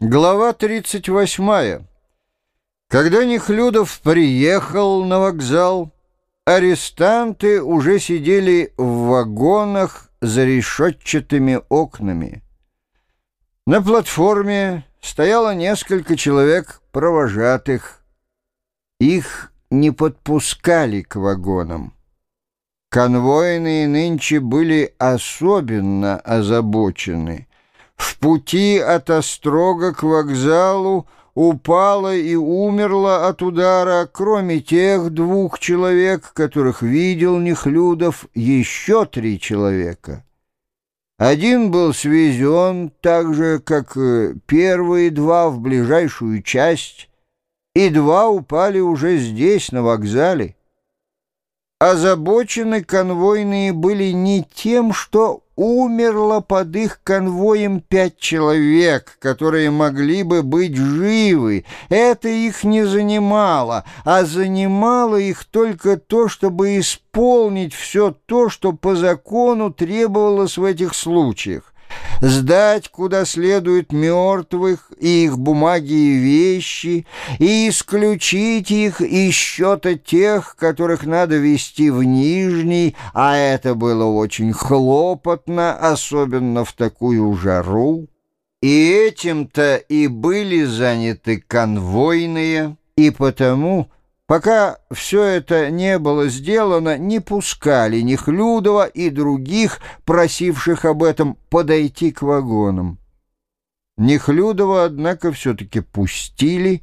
Глава 38. Когда Нехлюдов приехал на вокзал, арестанты уже сидели в вагонах за решетчатыми окнами. На платформе стояло несколько человек провожатых. Их не подпускали к вагонам. Конвойные нынче были особенно озабочены — в пути от Острога к вокзалу упала и умерла от удара, кроме тех двух человек, которых видел Нехлюдов, еще три человека. Один был свезен так же, как э, первые два в ближайшую часть, и два упали уже здесь, на вокзале. Озабочены конвойные были не тем, что умерло под их конвоем пять человек, которые могли бы быть живы. Это их не занимало, а занимало их только то, чтобы исполнить все то, что по закону требовалось в этих случаях сдать куда следует мертвых и их бумаги и вещи, и исключить их из счета тех, которых надо вести в Нижний, а это было очень хлопотно, особенно в такую жару. И этим-то и были заняты конвойные, и потому... Пока все это не было сделано, не пускали Нехлюдова и других, просивших об этом, подойти к вагонам. Нехлюдова, однако, все-таки пустили,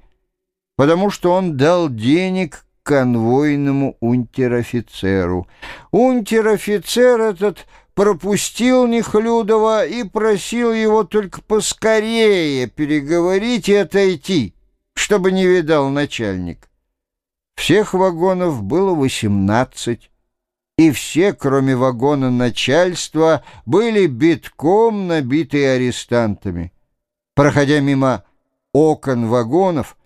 потому что он дал денег конвойному унтер-офицеру. Унтер-офицер этот пропустил Нехлюдова и просил его только поскорее переговорить и отойти, чтобы не видал начальник. Всех вагонов было восемнадцать, и все, кроме вагона начальства, были битком набиты арестантами. Проходя мимо окон вагонов,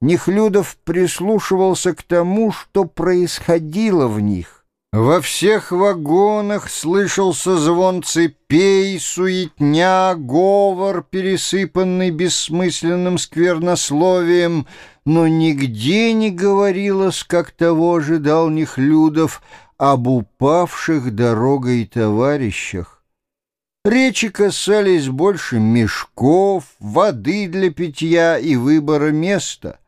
Нехлюдов прислушивался к тому, что происходило в них. Во всех вагонах слышался звон цепей, суетня, говор, пересыпанный бессмысленным сквернословием, но нигде не говорилось, как того ожидал Нехлюдов, об упавших дорогой товарищах. Речи касались больше мешков, воды для питья и выбора места —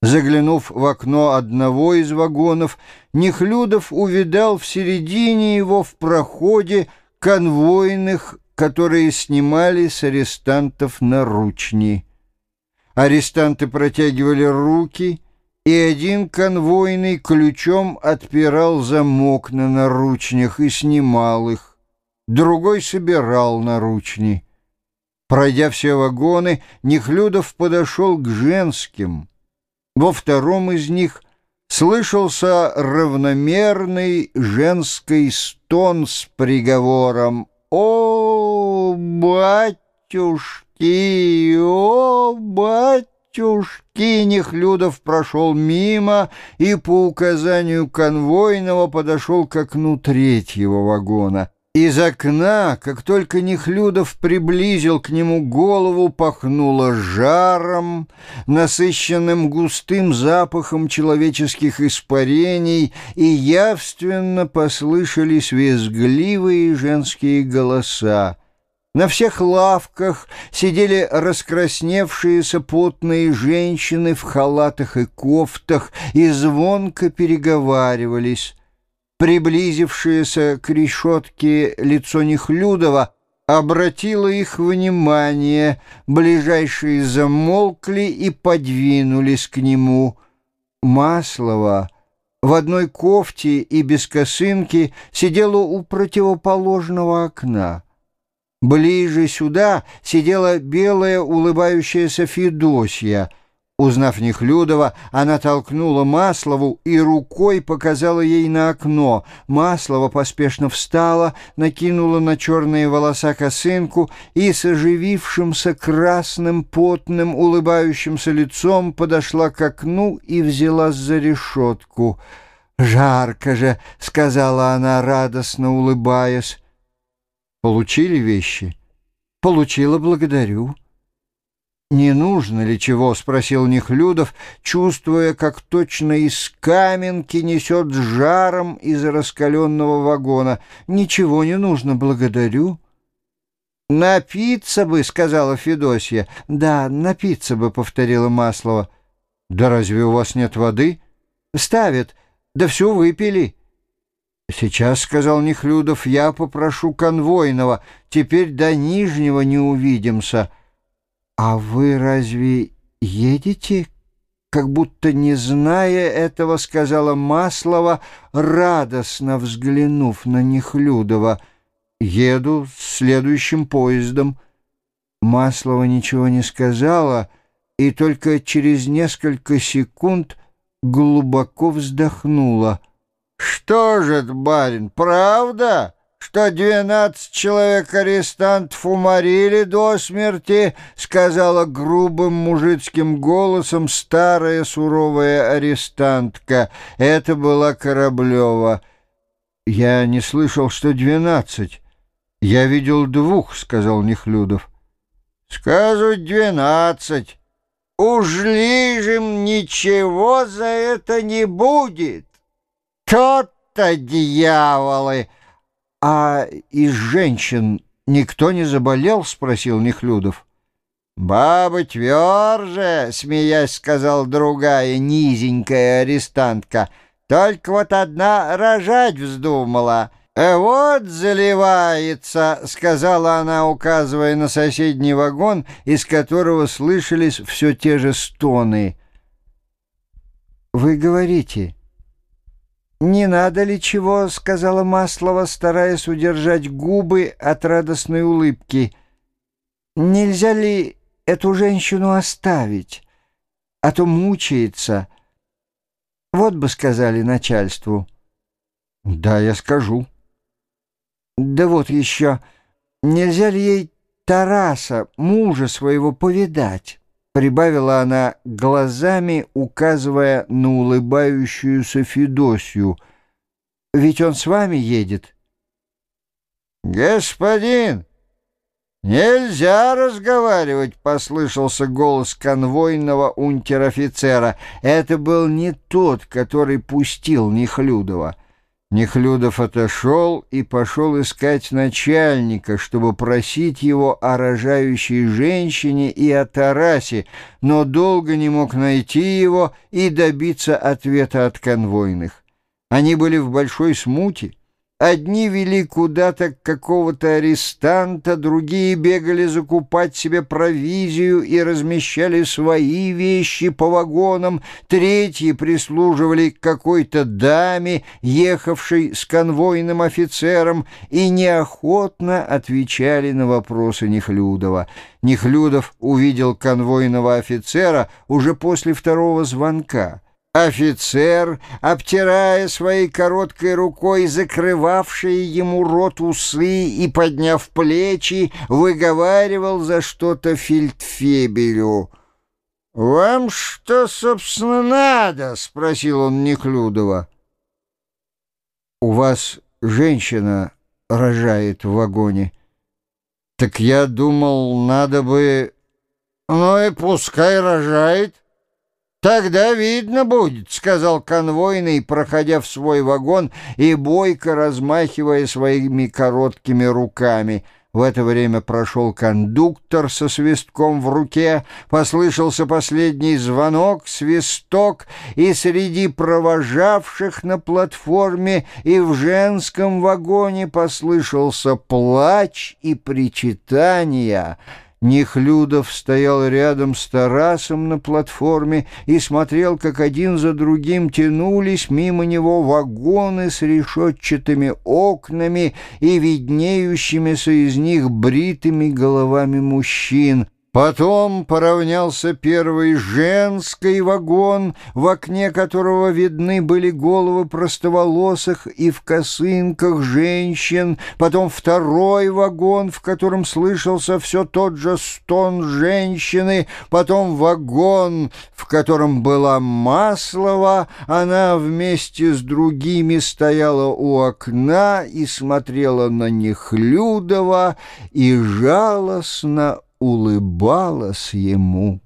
Заглянув в окно одного из вагонов, Нехлюдов увидал в середине его в проходе конвойных, которые снимали с арестантов наручни. Арестанты протягивали руки, и один конвойный ключом отпирал замок на наручнях и снимал их. Другой собирал наручни. Пройдя все вагоны, Нехлюдов подошел к женским — во втором из них слышался равномерный женский стон с приговором «О, батюшки! О, батюшки!» Нехлюдов прошел мимо и по указанию конвойного подошел к окну третьего вагона — из окна, как только Нехлюдов приблизил к нему голову, пахнуло жаром, насыщенным густым запахом человеческих испарений, и явственно послышались визгливые женские голоса. На всех лавках сидели раскрасневшиеся потные женщины в халатах и кофтах и звонко переговаривались. Приблизившееся к решетке лицо Нехлюдова обратило их внимание, ближайшие замолкли и подвинулись к нему. Маслова в одной кофте и без косынки сидела у противоположного окна. Ближе сюда сидела белая улыбающаяся Федосья — Узнав Нехлюдова, она толкнула Маслову и рукой показала ей на окно. Маслова поспешно встала, накинула на черные волоса косынку и с оживившимся красным, потным, улыбающимся лицом подошла к окну и взялась за решетку. «Жарко же!» — сказала она, радостно улыбаясь. «Получили вещи?» «Получила, благодарю». «Не нужно ли чего?» — спросил Нехлюдов, чувствуя, как точно из каменки несет жаром из раскаленного вагона. «Ничего не нужно, благодарю». «Напиться бы», — сказала Федосья. «Да, напиться бы», — повторила Маслова. «Да разве у вас нет воды?» «Ставят. Да все выпили». «Сейчас», — сказал Нехлюдов, — «я попрошу конвойного. Теперь до Нижнего не увидимся». «А вы разве едете?» Как будто не зная этого, сказала Маслова, радостно взглянув на Нехлюдова. «Еду следующим поездом». Маслова ничего не сказала, и только через несколько секунд глубоко вздохнула. «Что же это, барин, правда?» Что двенадцать человек арестантов уморили до смерти, сказала грубым мужицким голосом старая суровая арестантка. Это была Кораблева. Я не слышал, что двенадцать. Я видел двух, сказал Нехлюдов. Сказывать двенадцать. Уж лижем ничего за это не будет. Тот-то дьяволы! «А из женщин никто не заболел?» — спросил Нехлюдов. «Баба тверже!» — смеясь сказал другая низенькая арестантка. «Только вот одна рожать вздумала». «Э, «Вот заливается», — сказала она, указывая на соседний вагон, из которого слышались все те же стоны. «Вы говорите...» «Не надо ли чего?» — сказала Маслова, стараясь удержать губы от радостной улыбки. «Нельзя ли эту женщину оставить? А то мучается. Вот бы сказали начальству». «Да, я скажу». «Да вот еще, нельзя ли ей Тараса, мужа своего, повидать?» Прибавила она глазами, указывая на улыбающуюся Федосью. «Ведь он с вами едет». «Господин, нельзя разговаривать!» — послышался голос конвойного унтер-офицера. Это был не тот, который пустил Нехлюдова. Нехлюдов отошел и пошел искать начальника, чтобы просить его о рожающей женщине и о Тарасе, но долго не мог найти его и добиться ответа от конвойных. Они были в большой смуте. Одни вели куда-то какого-то арестанта, другие бегали закупать себе провизию и размещали свои вещи по вагонам, третьи прислуживали какой-то даме, ехавшей с конвойным офицером, и неохотно отвечали на вопросы Нехлюдова. Нехлюдов увидел конвойного офицера уже после второго звонка. Офицер, обтирая своей короткой рукой закрывавшие ему рот усы и подняв плечи, выговаривал за что-то фельдфебелю. «Вам что, собственно, надо?» — спросил он Неклюдова. «У вас женщина рожает в вагоне». «Так я думал, надо бы...» «Ну и пускай рожает». «Тогда видно будет», — сказал конвойный, проходя в свой вагон и бойко размахивая своими короткими руками. В это время прошел кондуктор со свистком в руке, послышался последний звонок, свисток, и среди провожавших на платформе и в женском вагоне послышался плач и причитания — Нехлюдов стоял рядом с Тарасом на платформе и смотрел, как один за другим тянулись мимо него вагоны с решетчатыми окнами и виднеющимися из них бритыми головами мужчин — Потом поравнялся первый женский вагон, в окне которого видны были головы простоволосых и в косынках женщин. Потом второй вагон, в котором слышался все тот же стон женщины. Потом вагон, в котором была Маслова. Она вместе с другими стояла у окна и смотрела на Нехлюдова и жалостно улыбалась ему.